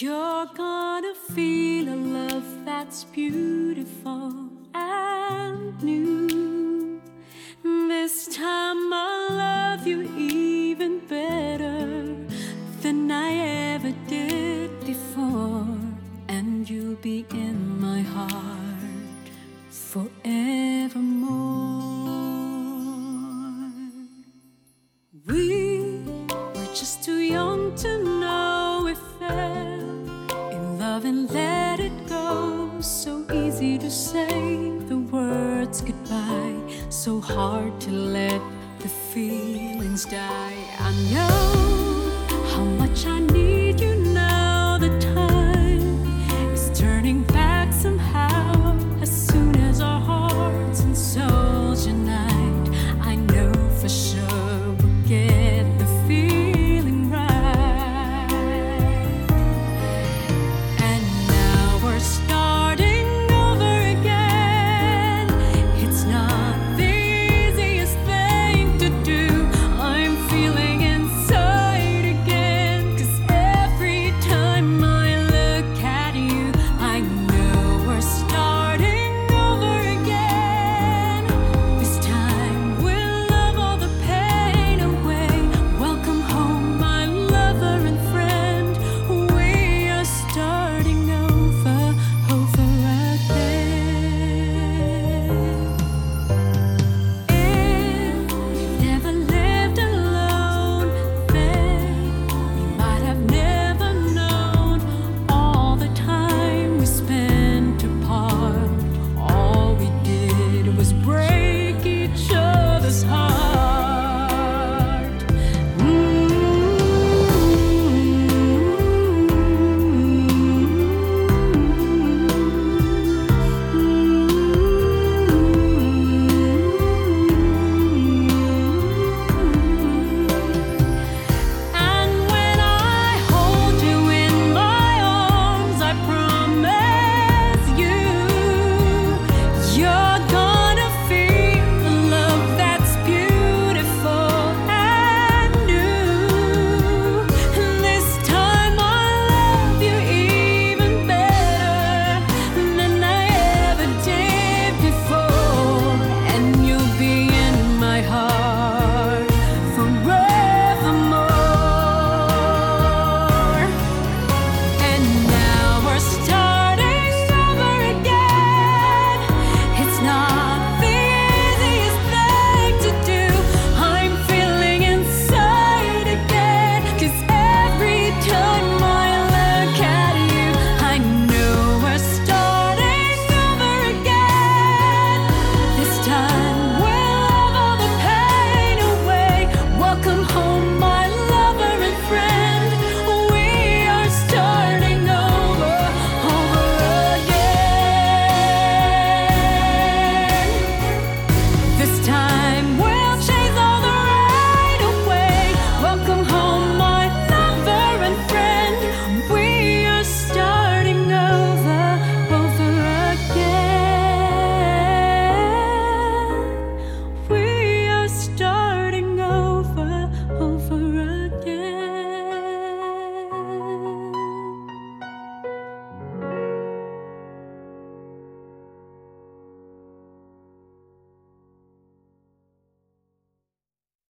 You're gonna feel a love that's beautiful and new. This time I'll love you even better than I ever did before, and you'll be in my heart forevermore. We were just too young to know if. Ever easy to say the words goodbye, so hard to let the feelings die. I know